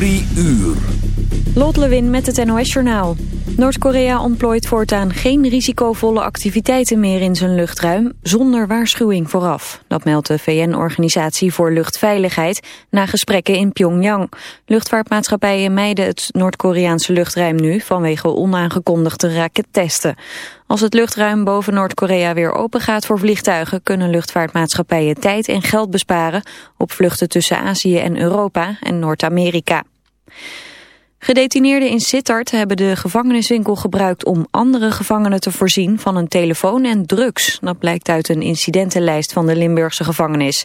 Drie uur. Lot Lewin met het NOS Journaal. Noord-Korea ontplooit voortaan geen risicovolle activiteiten meer in zijn luchtruim, zonder waarschuwing vooraf. Dat meldt de VN-organisatie voor luchtveiligheid na gesprekken in Pyongyang. Luchtvaartmaatschappijen mijden het Noord-Koreaanse luchtruim nu vanwege onaangekondigde rakettesten. Als het luchtruim boven Noord-Korea weer open gaat voor vliegtuigen... kunnen luchtvaartmaatschappijen tijd en geld besparen... op vluchten tussen Azië en Europa en Noord-Amerika. Gedetineerden in Sittard hebben de gevangeniswinkel gebruikt om andere gevangenen te voorzien van een telefoon en drugs. Dat blijkt uit een incidentenlijst van de Limburgse gevangenis.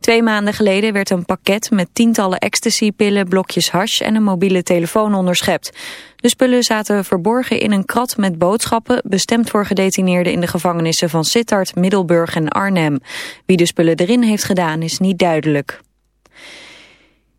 Twee maanden geleden werd een pakket met tientallen ecstasypillen, blokjes hash en een mobiele telefoon onderschept. De spullen zaten verborgen in een krat met boodschappen, bestemd voor gedetineerden in de gevangenissen van Sittard, Middelburg en Arnhem. Wie de spullen erin heeft gedaan is niet duidelijk.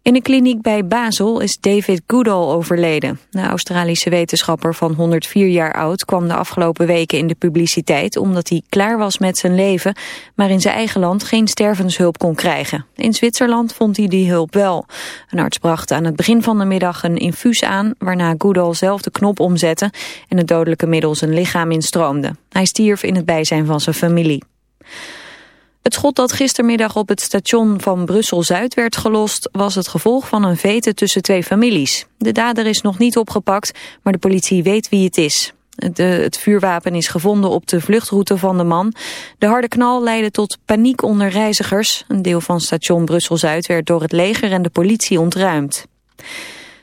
In een kliniek bij Basel is David Goodall overleden. De Australische wetenschapper van 104 jaar oud kwam de afgelopen weken in de publiciteit omdat hij klaar was met zijn leven, maar in zijn eigen land geen stervenshulp kon krijgen. In Zwitserland vond hij die hulp wel. Een arts bracht aan het begin van de middag een infuus aan, waarna Goodall zelf de knop omzette en het dodelijke middel zijn lichaam instroomde. Hij stierf in het bijzijn van zijn familie. Het schot dat gistermiddag op het station van Brussel-Zuid werd gelost... was het gevolg van een vete tussen twee families. De dader is nog niet opgepakt, maar de politie weet wie het is. De, het vuurwapen is gevonden op de vluchtroute van de man. De harde knal leidde tot paniek onder reizigers. Een deel van station Brussel-Zuid werd door het leger en de politie ontruimd.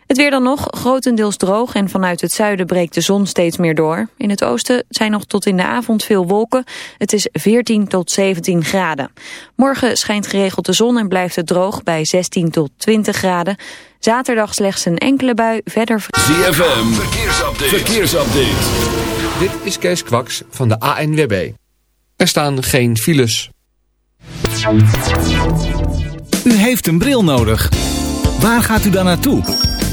Het weer dan nog, grotendeels droog en vanuit het zuiden breekt de zon steeds meer door. In het oosten zijn nog tot in de avond veel wolken. Het is 14 tot 17 graden. Morgen schijnt geregeld de zon en blijft het droog bij 16 tot 20 graden. Zaterdag slechts een enkele bui, verder... ZFM, verkeersupdate. verkeersupdate. Dit is Kees Kwaks van de ANWB. Er staan geen files. U heeft een bril nodig. Waar gaat u dan naartoe?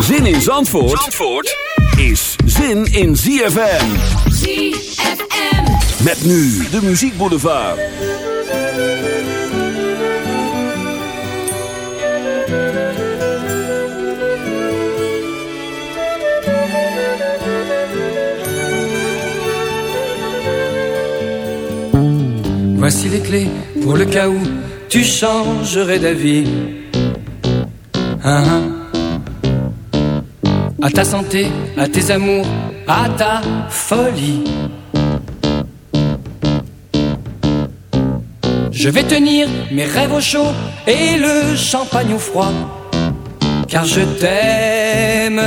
Zin in Zandvoort, Zandvoort is zin in ZFM. ZFM. Met nu de Muziek Boulevard. Voici les clés pour le cas où tu changerais d'avis. Hein, hein. À ta santé, à tes amours, à ta folie. Je vais tenir mes rêves au chaud et le champagne au froid. Car je t'aime.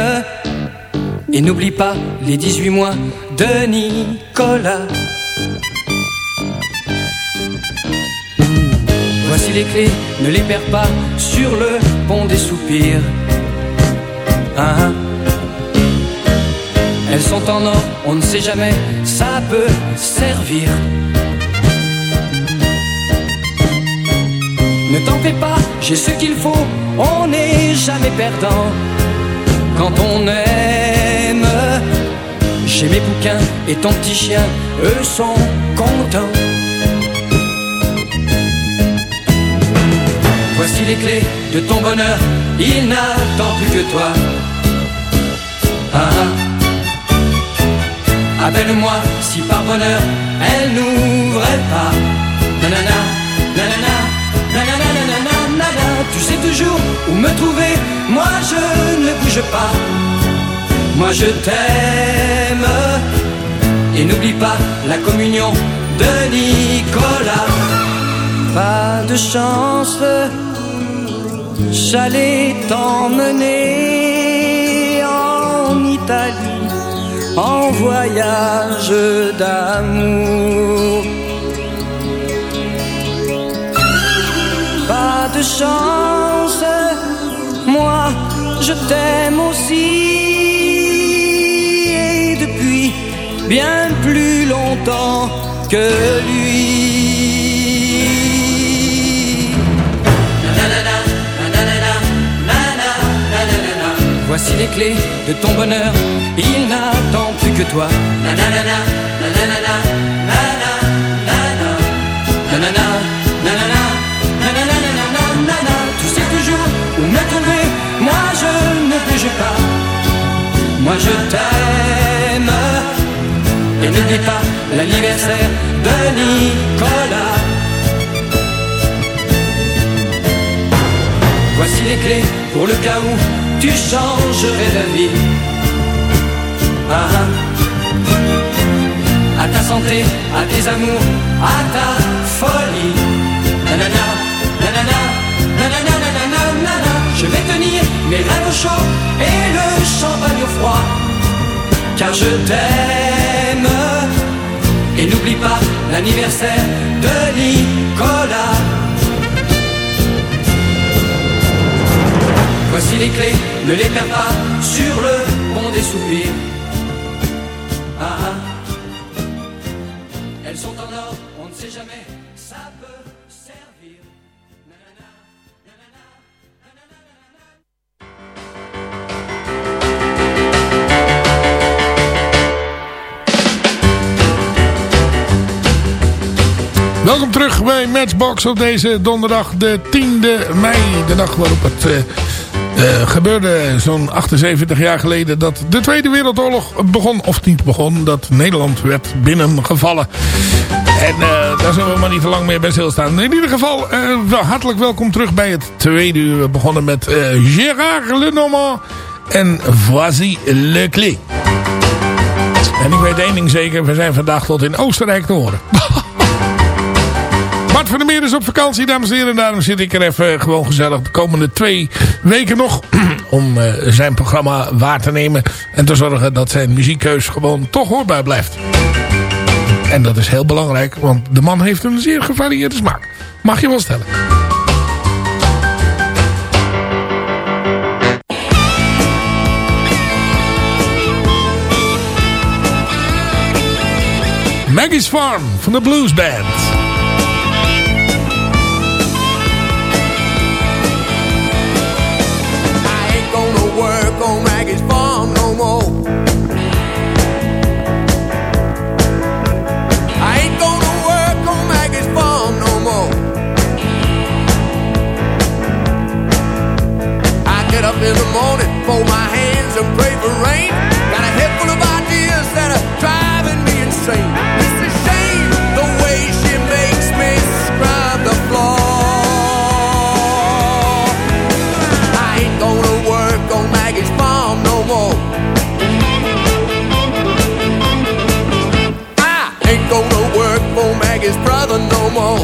Et n'oublie pas les 18 mois de Nicolas. Voici les clés, ne les perds pas sur le pont des soupirs. Ah, ah. Sont en or, on ne sait jamais, ça peut servir. Ne t'en fais pas, j'ai ce qu'il faut, on n'est jamais perdant. Quand on aime, J'ai mes bouquins et ton petit chien, eux sont contents. Voici les clés de ton bonheur, il n'attend plus que toi. Ah, ah. Appelle-moi si par bonheur elle n'ouvrait pas. Nanana, nanana, nanana, nanana, nanana. Tu sais toujours où me trouver, moi je ne bouge pas. Moi je t'aime. Et n'oublie pas la communion de Nicolas. Pas de chance, j'allais t'emmener en Italie en voyage d'amour. Pas de chance, moi je t'aime aussi. Et depuis bien plus longtemps que lui. Voici les clés de ton bonheur, il n'attend plus que toi. Nanana, nanana, nanana, nanana, nanana, Tu sais toujours où moi je ne pas. Moi je t'aime. Et n'oublie pas l'anniversaire de Nicolas. Voici les clés pour le cas où tu changerais d'avis. Ah, ah. À ta santé, à tes amours, à ta folie. Nanana, nanana, nanana, nanana, nanana. Je vais tenir mes rêves au chaud et le champagne au froid. Car je t'aime. Et n'oublie pas l'anniversaire de Nicolas. Voici les clés, ne les perds pas sur le pont des soupirs. Ah, ah. Elles sont en or, on ne sait jamais, ça peut servir. Welkom terug bij Matchbox op deze donderdag de 10e mei. De dag waarop het eh, eh, gebeurde zo'n 78 jaar geleden dat de Tweede Wereldoorlog begon. Of niet begon, dat Nederland werd binnengevallen. En eh, daar zullen we maar niet te lang meer bij stilstaan. In ieder geval, eh, hartelijk welkom terug bij het tweede uur. We begonnen met Gérard Lenormand en Voisy Leclé. En ik weet één ding zeker, we zijn vandaag tot in Oostenrijk te horen. Van der Meer is op vakantie, dames en heren. Daarom zit ik er even gewoon gezellig de komende twee weken nog. Om eh, zijn programma waar te nemen. En te zorgen dat zijn muziekkeus gewoon toch hoorbaar blijft. En dat is heel belangrijk, want de man heeft een zeer gevarieerde smaak. Mag je wel stellen. Maggie's Farm van de Blues Band. Fold my hands and pray for rain. Got a head full of ideas that are driving me insane. It's a shame the way she makes me scrub the floor. I ain't gonna work on Maggie's farm no more. I ain't gonna work for Maggie's brother no more.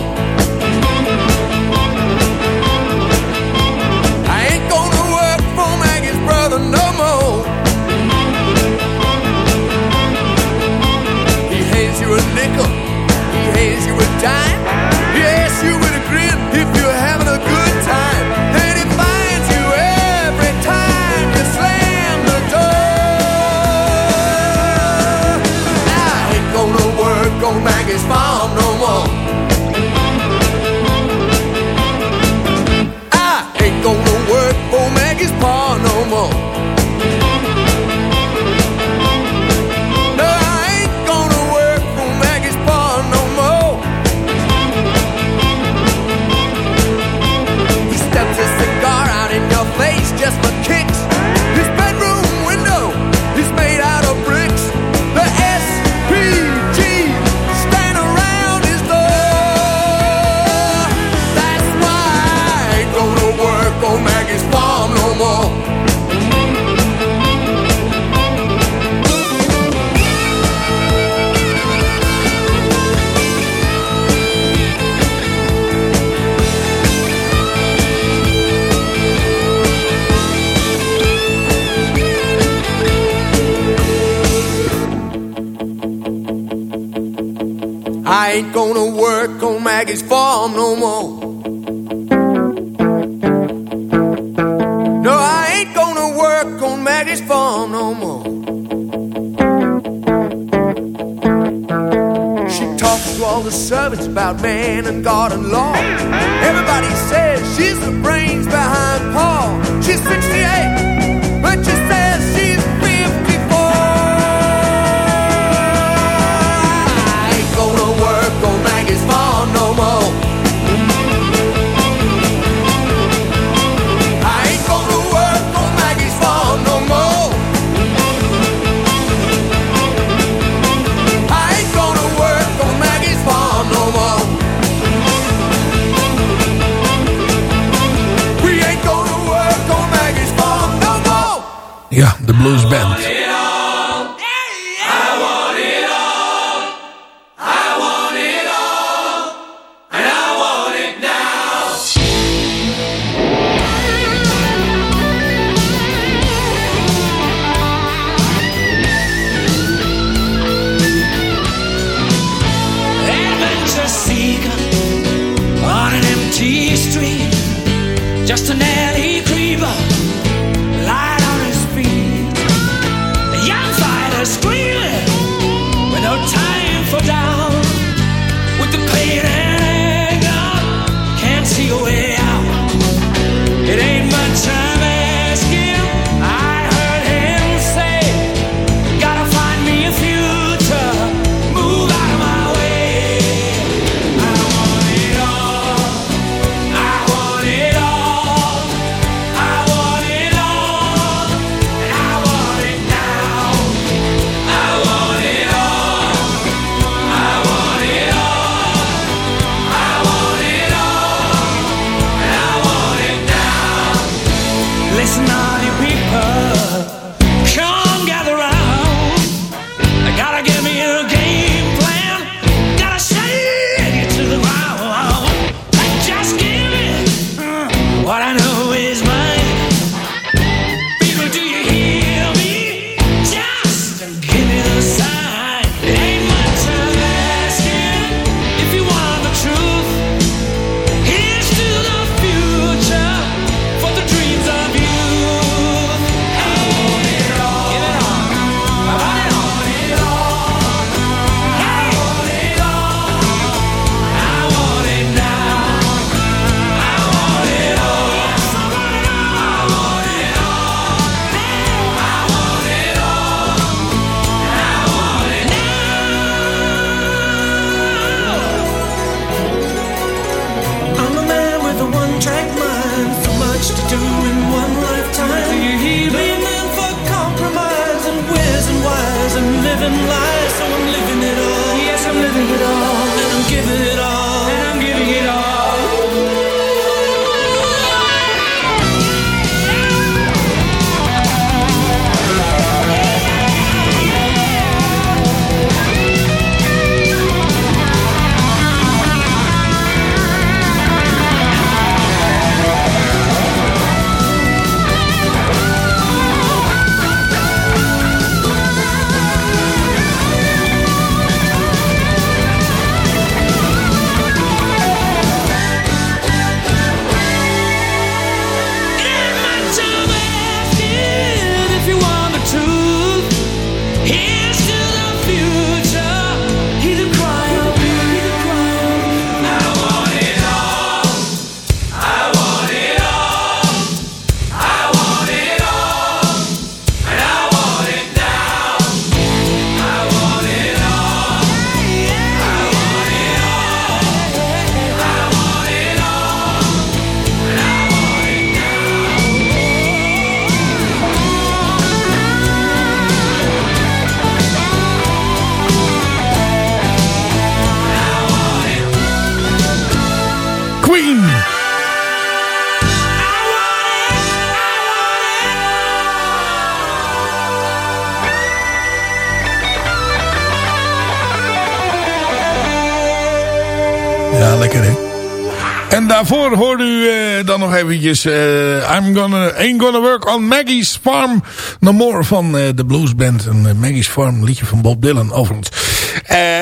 Daarvoor hoorde u uh, dan nog eventjes... Uh, I'm gonna, Ain't Gonna Work on Maggie's Farm No More van uh, de bluesband. Een Maggie's Farm liedje van Bob Dylan overigens.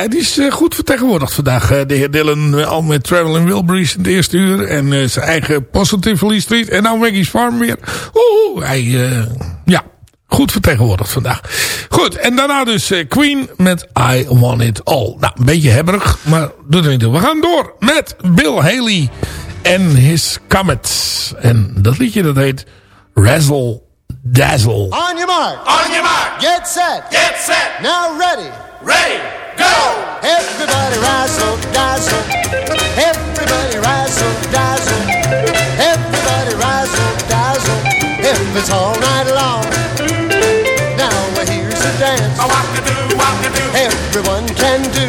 die is goed vertegenwoordigd vandaag. de heer Dylan al met Traveling Wilburys in het eerste uur. En zijn eigen Positively Street. En nou Maggie's Farm weer. Oeh, hij... ja, Goed vertegenwoordigd vandaag. Goed, en daarna dus Queen met I Want It All. Nou, een beetje hebberig, maar doet er niet toe. We gaan door met Bill Haley en His Comets. En dat liedje dat heet Razzle Dazzle. On your mark. On your mark. Get set. Get set. Now ready. Ready. Go. Everybody razzle dazzle. Everybody razzle dazzle. Everybody razzle dazzle. If it's all night long. Now here's a dance. Everyone can do.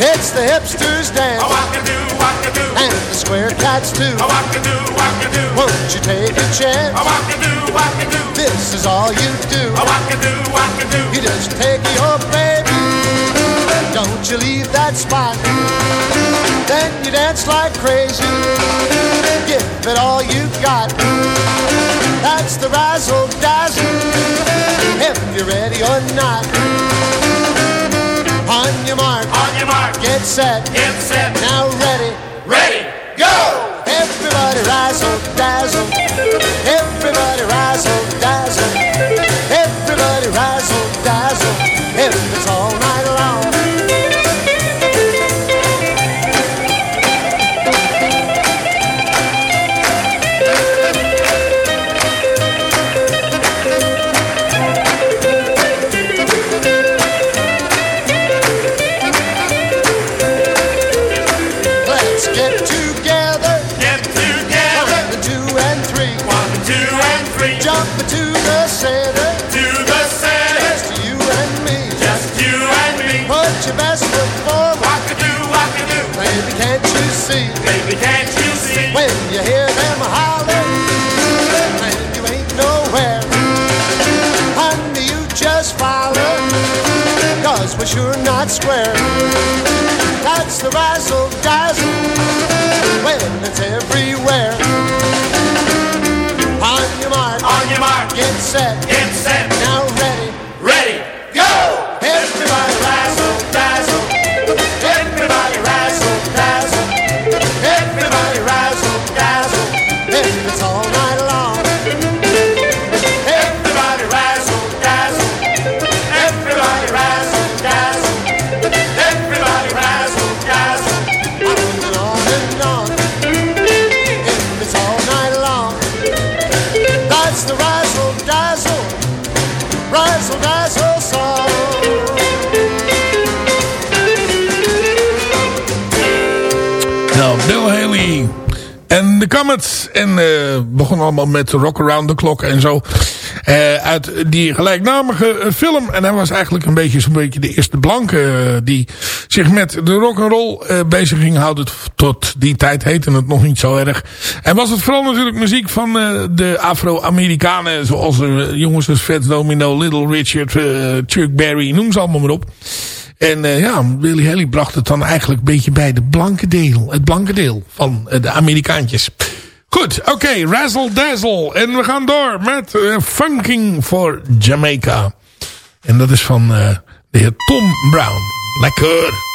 It's the hipsters dance. And the square cats too. Won't you take a chance? This is all you do. You just take your baby. Don't you leave that spot. Then you dance like crazy. Give it all you got. That's the razzle dazzle if you're ready or not. On your mark, on your mark, get set, get set. Now ready, ready, not square. That's the razzle dazzle when it's everywhere. On your mark, on your mark, get set, get de Comets. En uh, begon allemaal met Rock Around the Clock en zo. Uh, uit die gelijknamige film. En hij was eigenlijk een beetje zo'n beetje de eerste blanke die zich met de rock'n'roll uh, bezig ging houden. Tot die tijd heette het nog niet zo erg. En was het vooral natuurlijk muziek van de Afro-Amerikanen. Zoals jongens als Fats Domino, Little Richard, Chuck Berry, noem ze allemaal maar op. En uh, ja, Willy Haley bracht het dan eigenlijk een beetje bij de blanke deel. Het blanke deel van uh, de Amerikaantjes. Goed, oké, Razzle Dazzle. En we gaan door met uh, Funking for Jamaica. En dat is van de heer Tom Brown. Lekker.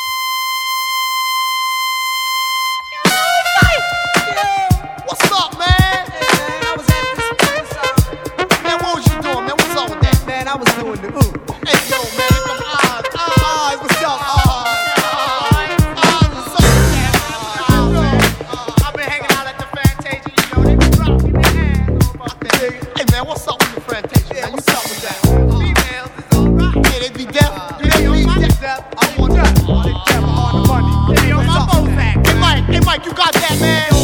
Man?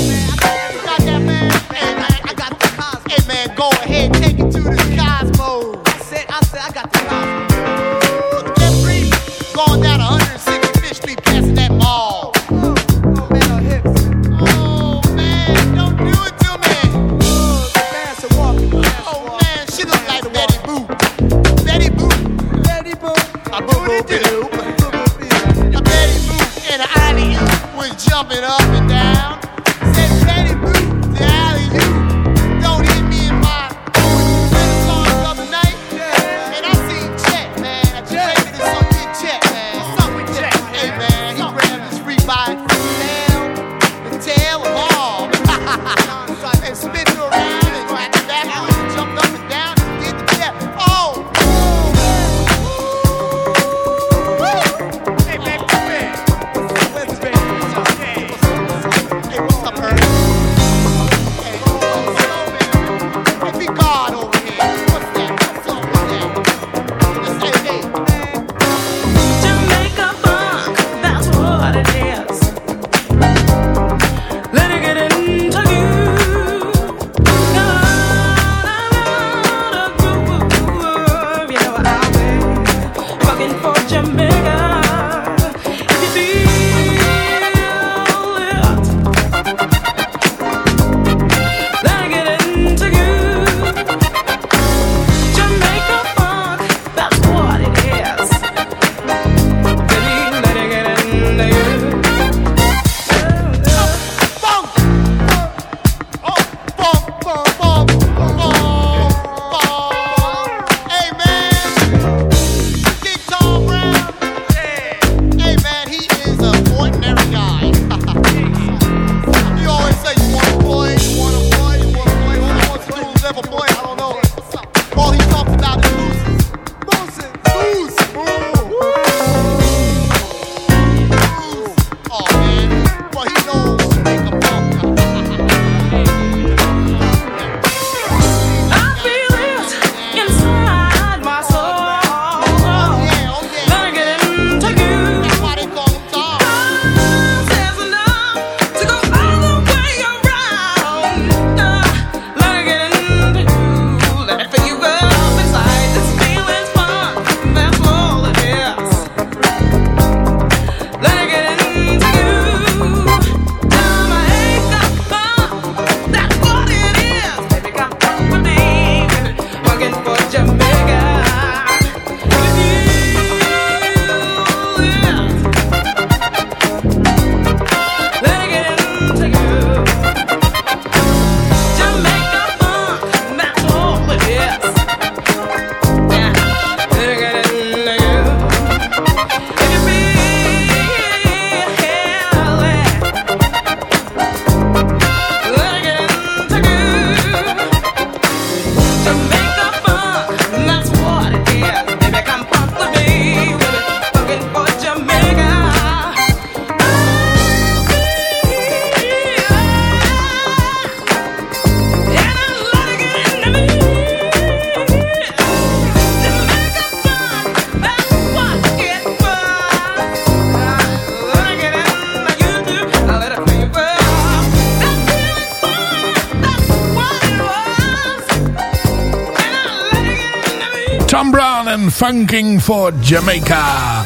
Funking for Jamaica.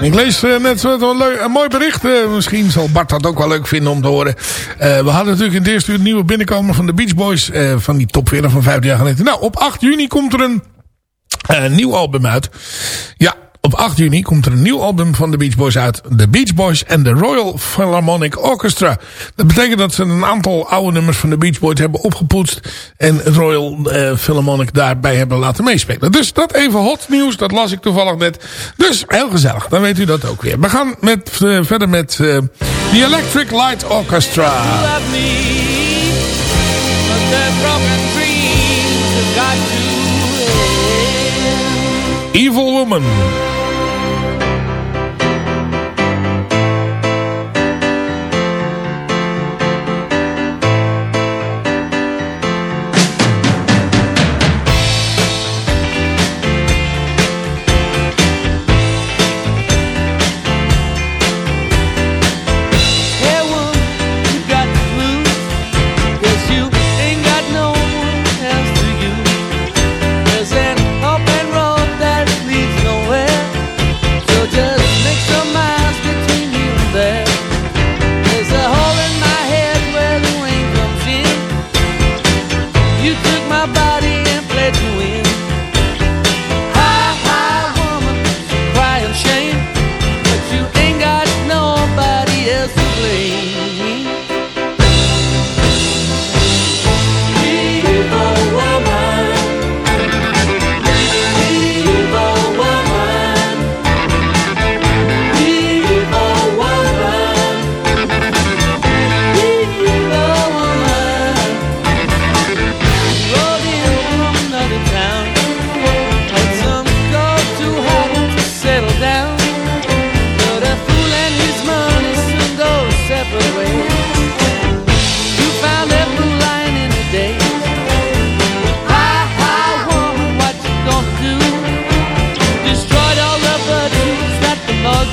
Ik lees uh, net zo een, leuk, een mooi bericht. Uh, misschien zal Bart dat ook wel leuk vinden om te horen. Uh, we hadden natuurlijk in het eerste uur een nieuwe binnenkomen van de Beach Boys. van die top 40 van 15 jaar geleden. Nou, op 8 juni komt er een nieuw album uit. Ja, op 8 juni komt er een nieuw album van de Beach Boys uit. The Beach Boys and the Royal Philharmonic Orchestra. Dat betekent dat ze een aantal oude nummers van de Beach Boys hebben opgepoetst. En het Royal uh, Philharmonic daarbij hebben laten meespelen. Dus dat even hot nieuws. Dat las ik toevallig net. Dus heel gezellig. Dan weet u dat ook weer. We gaan met, uh, verder met uh, The Electric Light Orchestra. Evil Woman.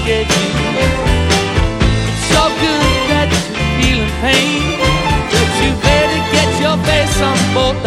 get you. It's so good that you're feeling pain, but you better get your face on both.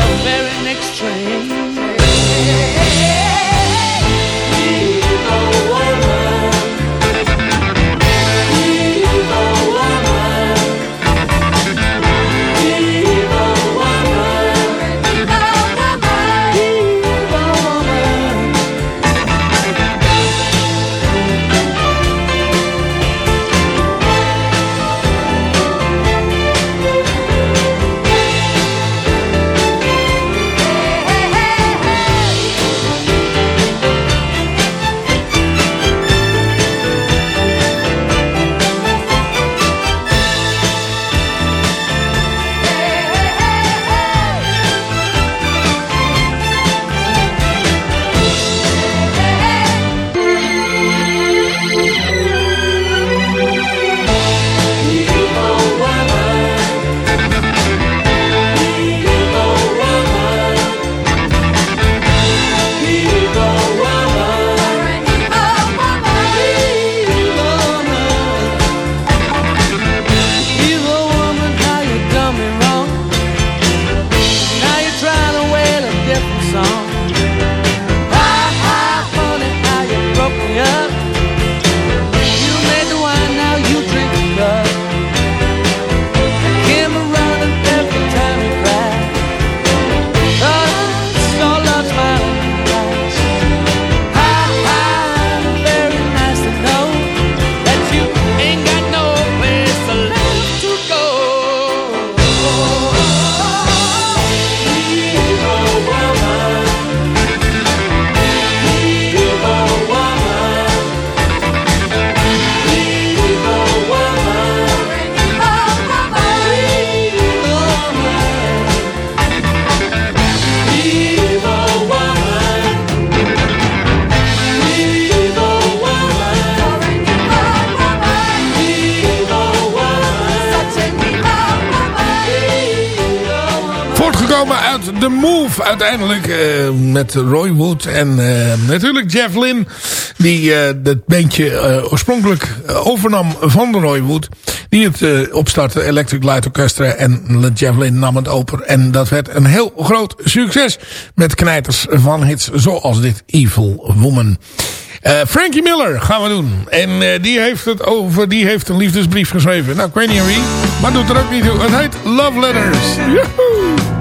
Uiteindelijk. eh, met Roy Wood en eh, natuurlijk Jeff Lynne. Die eh dat bandje oorspronkelijk overnam van Roy Wood. Die het opstartte, Electric Light Orchestra. En Jeff Lynne nam het over. En dat werd een heel groot succes. Met knijters van hits zoals dit Evil Woman. Frankie Miller gaan we doen. En die heeft het over, die heeft een liefdesbrief geschreven. Nou, ik weet niet wie, maar doet er ook niet toe. Het heet Love Letters. Joehoe!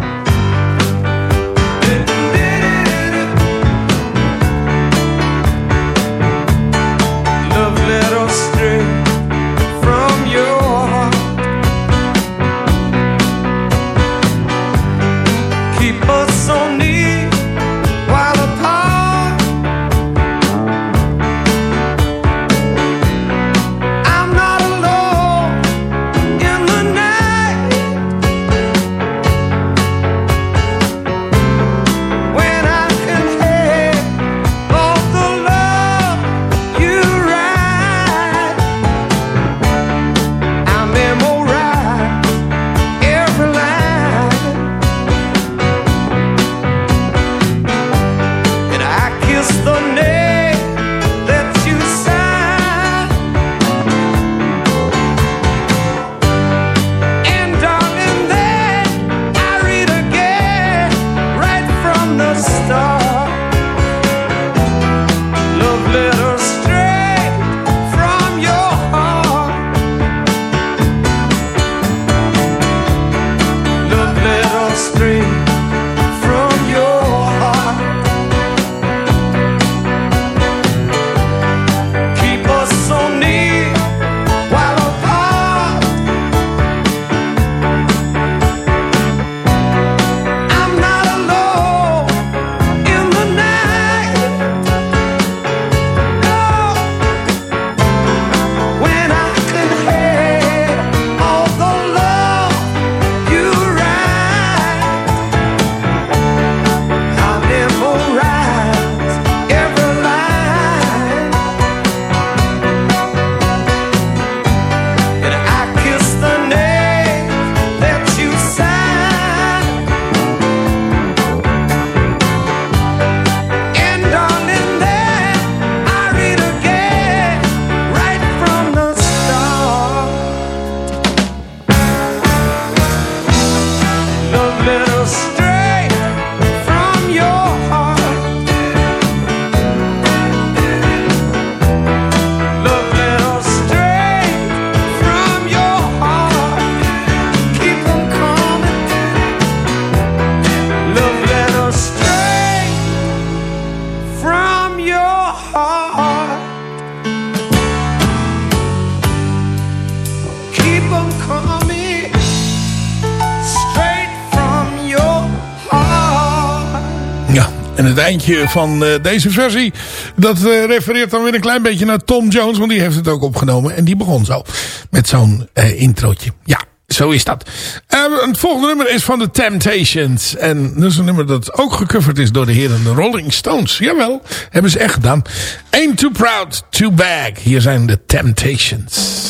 En het eindje van eh, deze versie, dat eh, refereert dan weer een klein beetje naar Tom Jones, want die heeft het ook opgenomen. En die begon zo, met zo'n eh introotje. Ja, zo is dat. Eh, het volgende nummer is van The Temptations. En dat is een nummer dat ook gecoverd is door de heren de Rolling Stones. Jawel, hebben ze echt gedaan. Ain't Too Proud to Bag. Hier zijn The Temptations.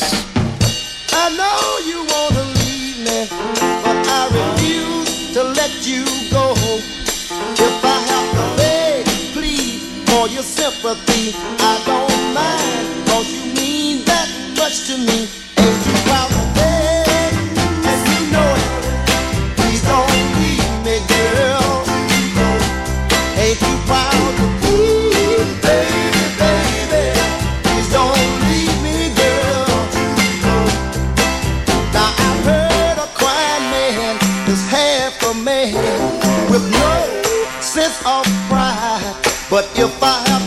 But if I have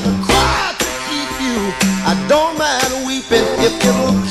if you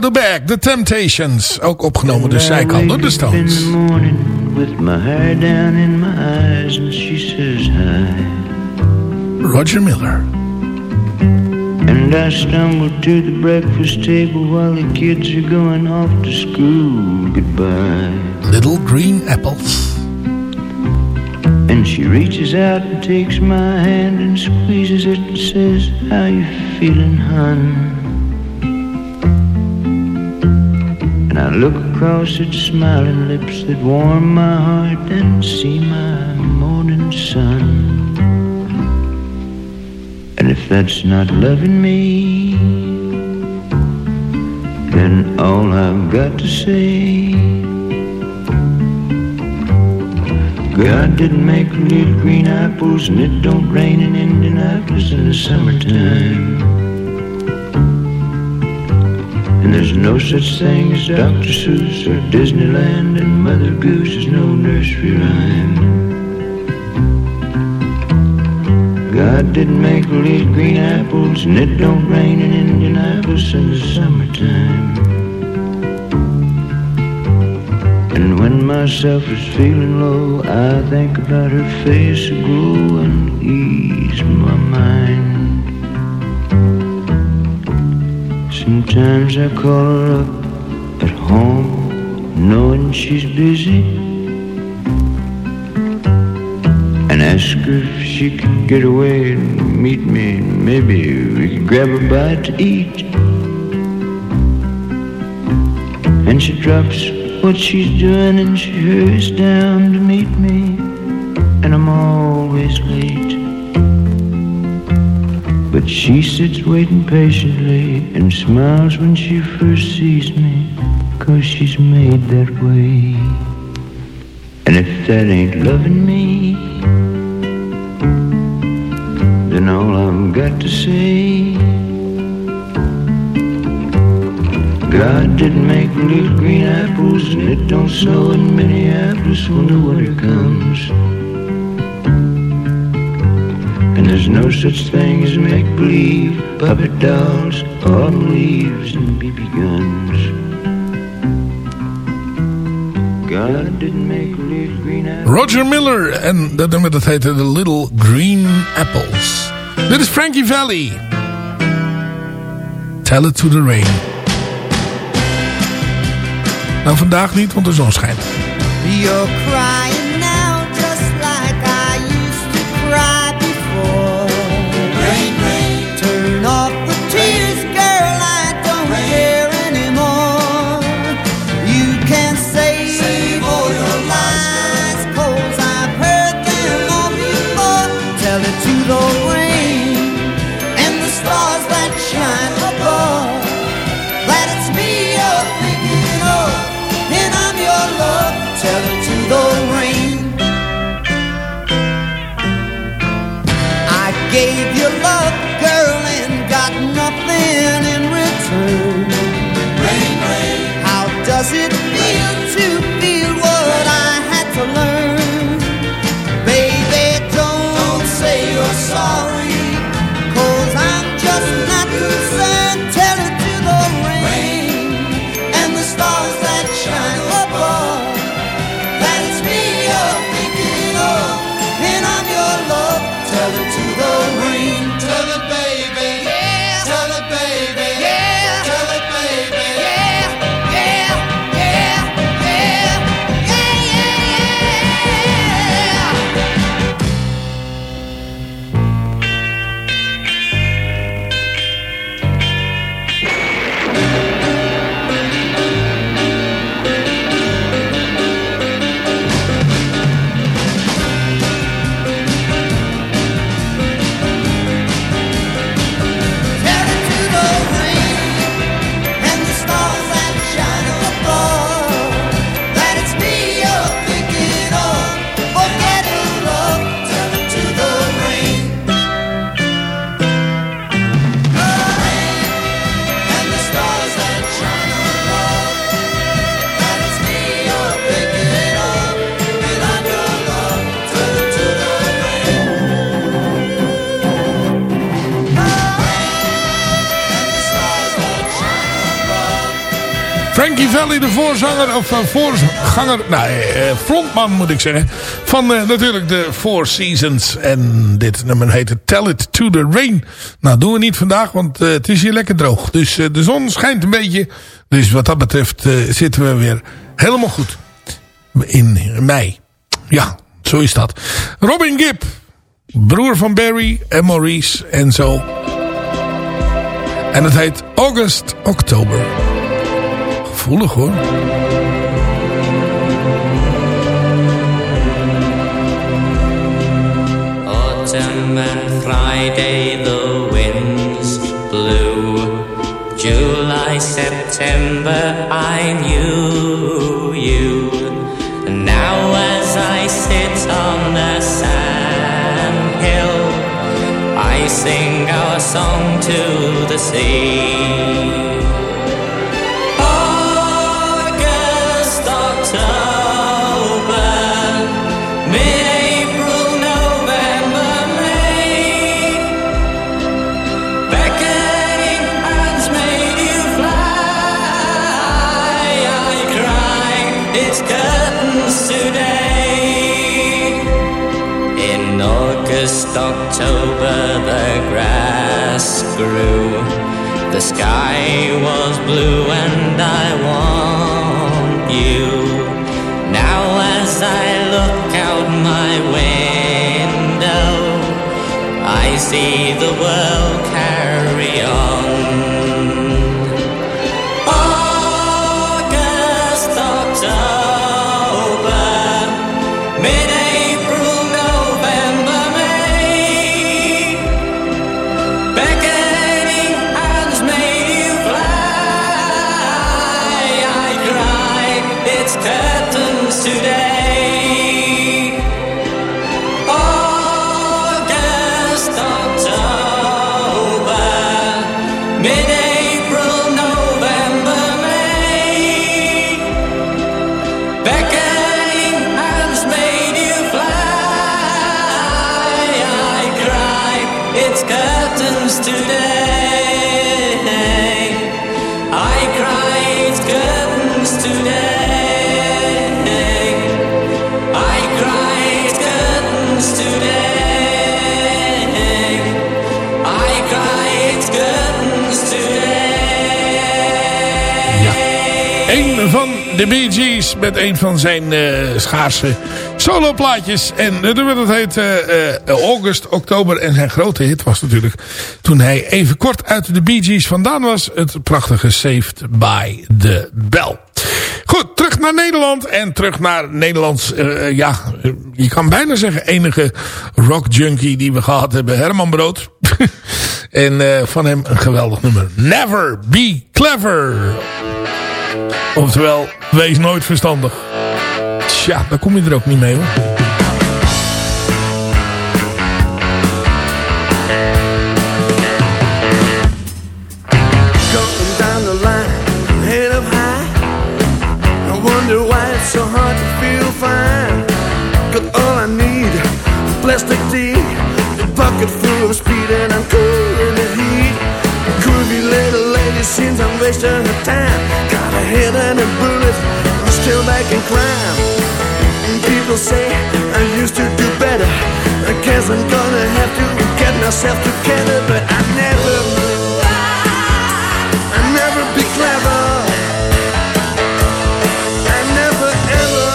To Beg, The Temptations. Ook opgenomen door zijkant door de Stones. The morning with my hair down in my eyes and she says hi. Roger Miller. And I stumble to the breakfast table while the kids are going off to school. Goodbye. Little Green Apples. And she reaches out and takes my hand and squeezes it and says, How you feeling, hon? Look across at smiling lips that warm my heart and see my morning sun. And if that's not loving me, then all I've got to say, God didn't make little green apples, and it don't rain in Indianapolis in the summertime. And there's no such thing as Dr. Seuss or Disneyland, and Mother Goose is no nursery rhyme. God didn't make little green apples, and it don't rain in Indianapolis in the summertime. And when myself is feeling low, I think about her face aglow and ease my mind. Sometimes I call her up at home, knowing she's busy, and ask her if she could get away and meet me. Maybe we could grab a bite to eat. And she drops what she's doing and she hurries down to meet me, and I'm always late. But she sits waiting patiently and smiles when she first sees me, cause she's made that way. And if that ain't loving me, then all I've got to say, God didn't make little green apples and it don't snow in Minneapolis when the winter comes. And there's no such thing as make-believe, puppet dolls, autumn leaves, and BB guns. God didn't make little green apples. Roger Miller. En dat nummer dat heette The Little Green Apples. Dit is Frankie Valley. Tell it to the rain. Nou, vandaag niet, want de zon schijnt. You're crying De voorzanger, of uh, voorganger, nou, frontman moet ik zeggen, van uh, natuurlijk de Four Seasons. En dit nummer heet Tell It To The Rain. Nou, doen we niet vandaag, want het is hier lekker droog. Dus de zon schijnt een beetje. Dus wat dat betreft zitten we weer helemaal goed. In mei. Ja, zo is dat. Robin Gibb, broer van Barry en Maurice en zo. En het heet August Oktober. Gevoelig hoor. Autumn and Friday the winds blew. July, September I knew you. Now as I sit on the sand hill, I sing our song to the sea. August, October, the grass grew. The sky was blue and I want you. Now as I look out my window, I see the world carry on. De Bee met een van zijn eh, schaarse soloplaatjes. En het nummer dat heet eh, eh, August, Oktober. En zijn grote hit was natuurlijk toen hij even kort uit de Bee Gees vandaan was. Het prachtige Saved by the Bell. Goed, terug naar Nederland. En terug naar Nederlands, eh, ja, eh, je kan bijna zeggen enige rock junkie die we gehad hebben. Herman Brood. en eh, van hem een geweldig nummer. Never be clever. Oftewel, wees nooit verstandig. Tja, daar kom je er ook niet mee hoor. People say I used to do better. I guess I'm gonna have to get myself together, but I never. I never be clever. I never ever.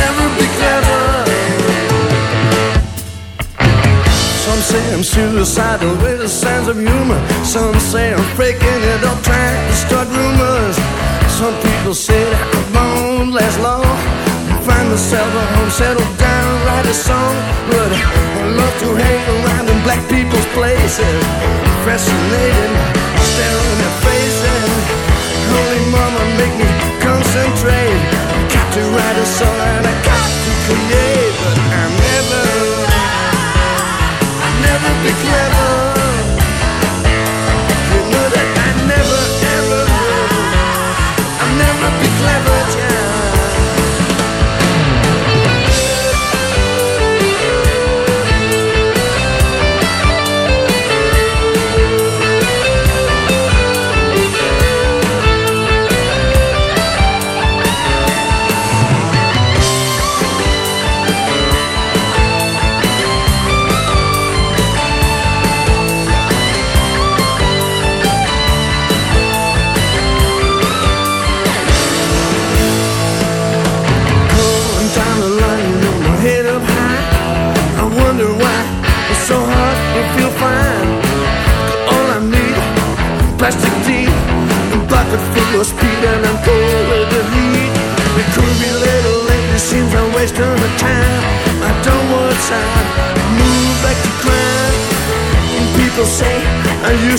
Never be clever. Some say I'm suicidal with a sense of humor. Some say I'm faking it up, trying to start rumors. Some people that I won't last long. Find myself a home, settle down, write a song. But I love to hang around in black people's places. Fascinated, staring at faces. Holy mama, make me concentrate. Got to write a song and I got to create. But I never, I never be clever.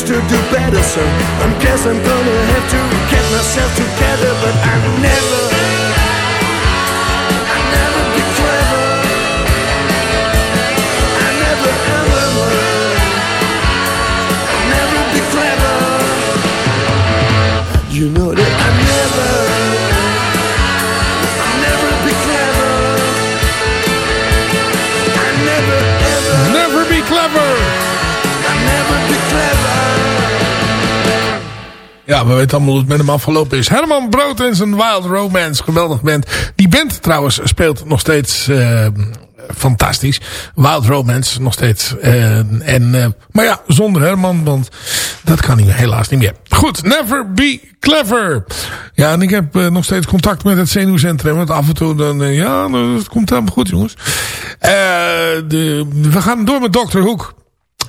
To do better, so I guess I'm gonna have to get myself together, but I never. I never be clever. I never ever. I never be clever. You know that We weten allemaal hoe het met hem afgelopen is. Herman Brood en zijn Wild Romance. Geweldig band. Die band trouwens speelt nog steeds eh, fantastisch. Wild Romance nog steeds. Eh, en, eh, maar ja, zonder Herman, want dat kan hij helaas niet meer. Goed, Never Be Clever. Ja, en ik heb eh, nog steeds contact met het zenuwcentrum. Want af en toe dan, ja, nou, het komt helemaal goed jongens. De, we gaan door met Dr. Hoek.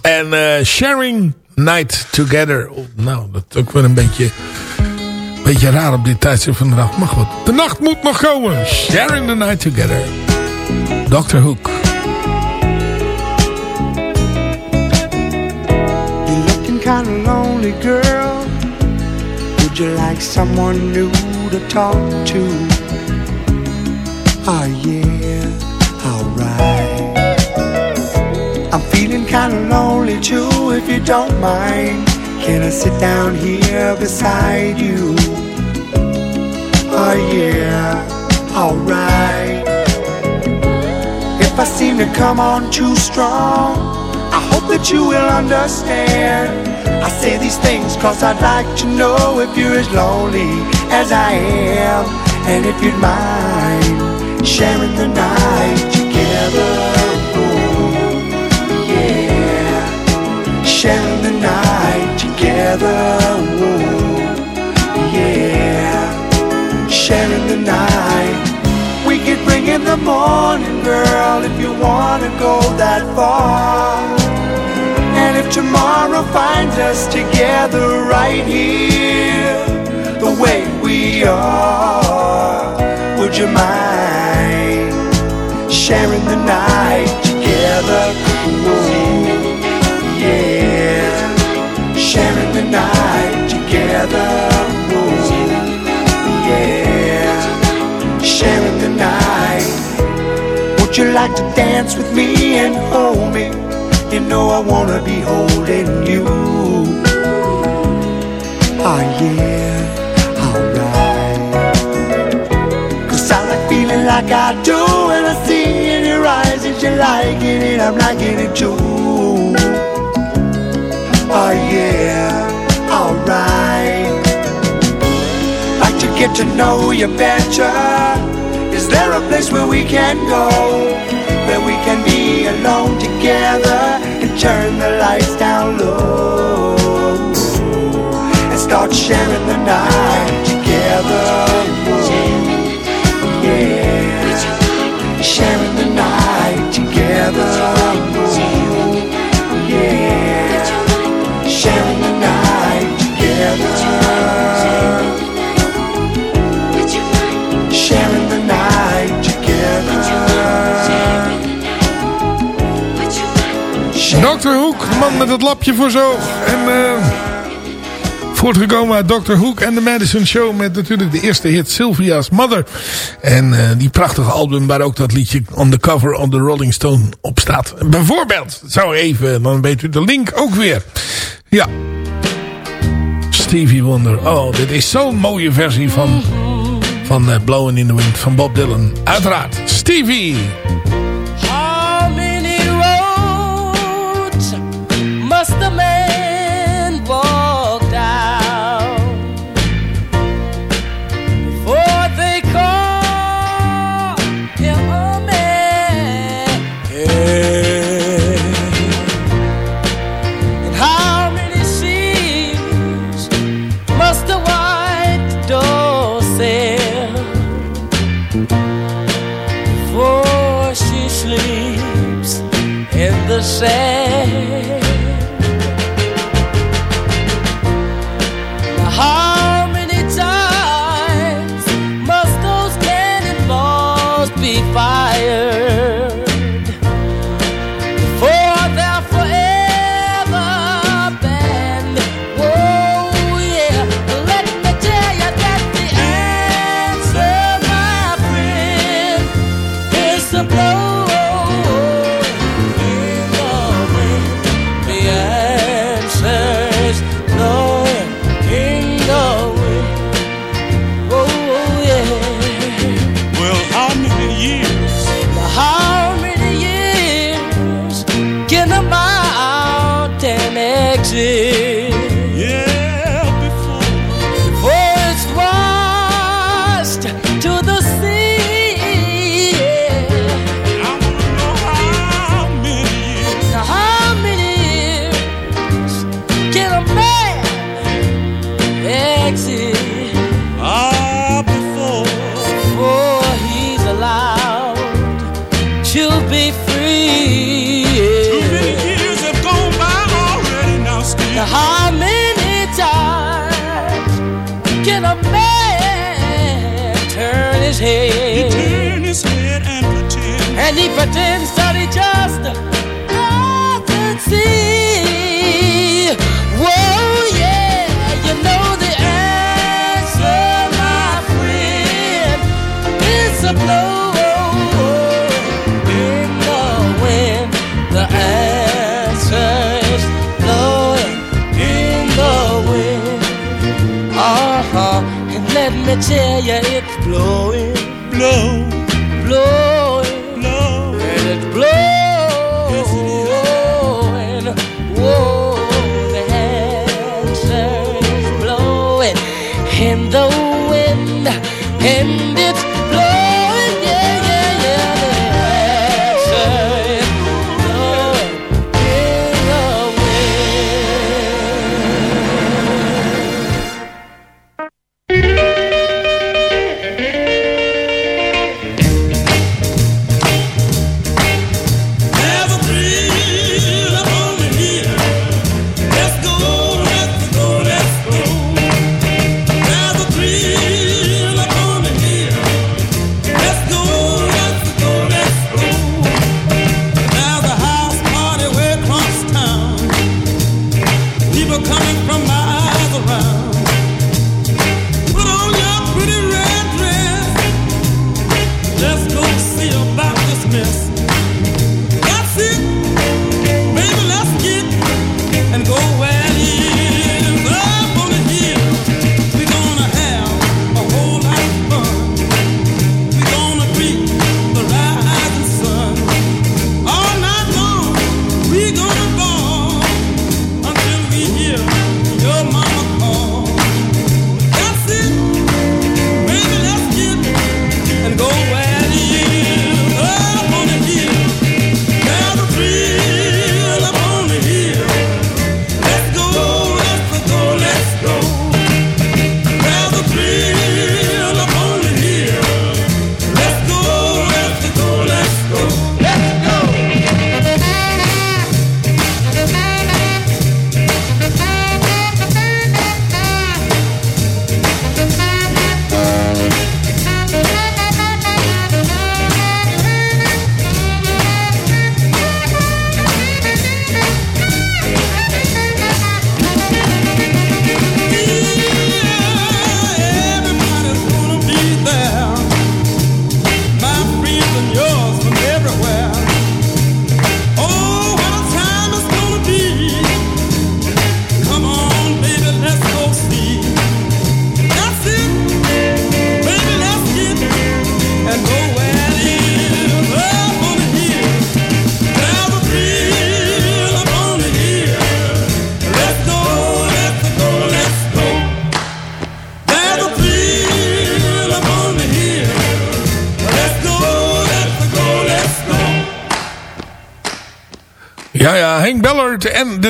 En Sharing Night Together. Oh, nou, dat is ook wel een beetje, beetje raar op dit tijdstip van de nacht. Maar goed, de nacht moet nog komen. Sharing the Night Together. Dr. Hook. You're looking kinda lonely, girl. Would you like someone new to talk to? Oh yeah, kinda lonely too, if you don't mind. Can I sit down here beside you? Oh yeah, alright. If I seem to come on too strong, I hope that you will understand. I say these things cause I'd like to know if you're as lonely as I am. And if you'd mind sharing the night together. Oh, yeah. Sharing the night. We could bring in the morning, girl, if you wanna go that far. And if tomorrow finds us together right here, the way we are, would you mind sharing the night together? Ooh, Would you like to dance with me and hold me? You know I wanna be holding you. Oh yeah, alright. Cause I like feeling like I do when I see in your eyes that you're liking it, I'm liking it too. Oh yeah, alright. Like to get to know you better. Is there a place where we can go? Where we can be alone together and turn the lights down low and start sharing the night Dr. Hoek, man met het lapje voor zijn oog. En eh, voortgekomen uit Dr. Hoek en de Madison Show met natuurlijk de eerste hit Sylvia's Mother. En eh, die prachtige album waar ook dat liedje On the Cover on the Rolling Stone op staat. Bijvoorbeeld, zo even, dan weet u de link ook weer. Ja. Stevie Wonder. Oh, dit is zo'n mooie versie van, van uh, Blowing in the Wind van Bob Dylan. Uiteraard, Stevie. volver.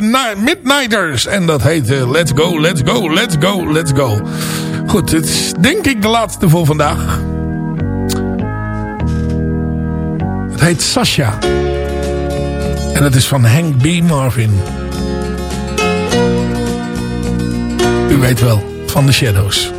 de Midnighters. En dat heet eh, Let's Go, Let's Go, Let's Go, Let's Go. Goed, dit is denk ik de laatste voor vandaag. Het heet Sasha. En het is van Hank B. Marvin. U weet wel, van de Shadows.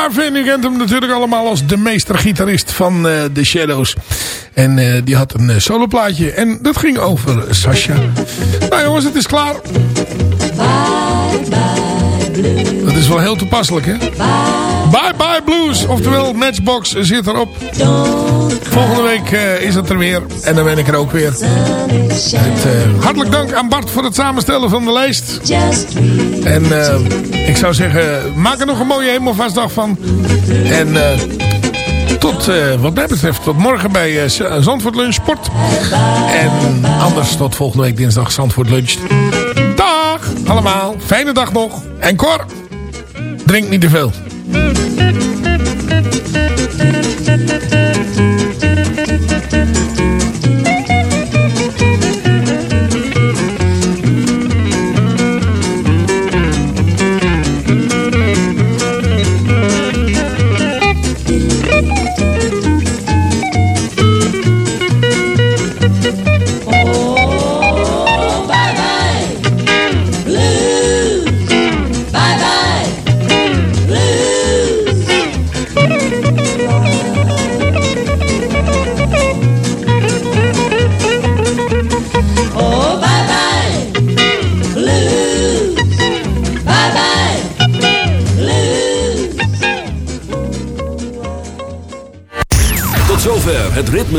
Marvin, u kent hem natuurlijk allemaal als de meestergitarist van uh, The Shadows. En uh, die had een uh, soloplaatje en dat ging over Sasha. Nou jongens, het is klaar. Dat is wel heel toepasselijk, hè? Bye Bye Blues, oftewel Matchbox zit erop. Volgende week uh, is het er weer. En dan ben ik er ook weer. Uh, hartelijk dank aan Bart voor het samenstellen van de lijst. En uh, ik zou zeggen, maak er nog een mooie hemelvastdag van. En tot, wat mij betreft, tot morgen bij Zandvoort Lunch Sport. En anders tot volgende week dinsdag Zandvoort Lunch. Dag allemaal, fijne dag nog. En Cor, drink niet te veel.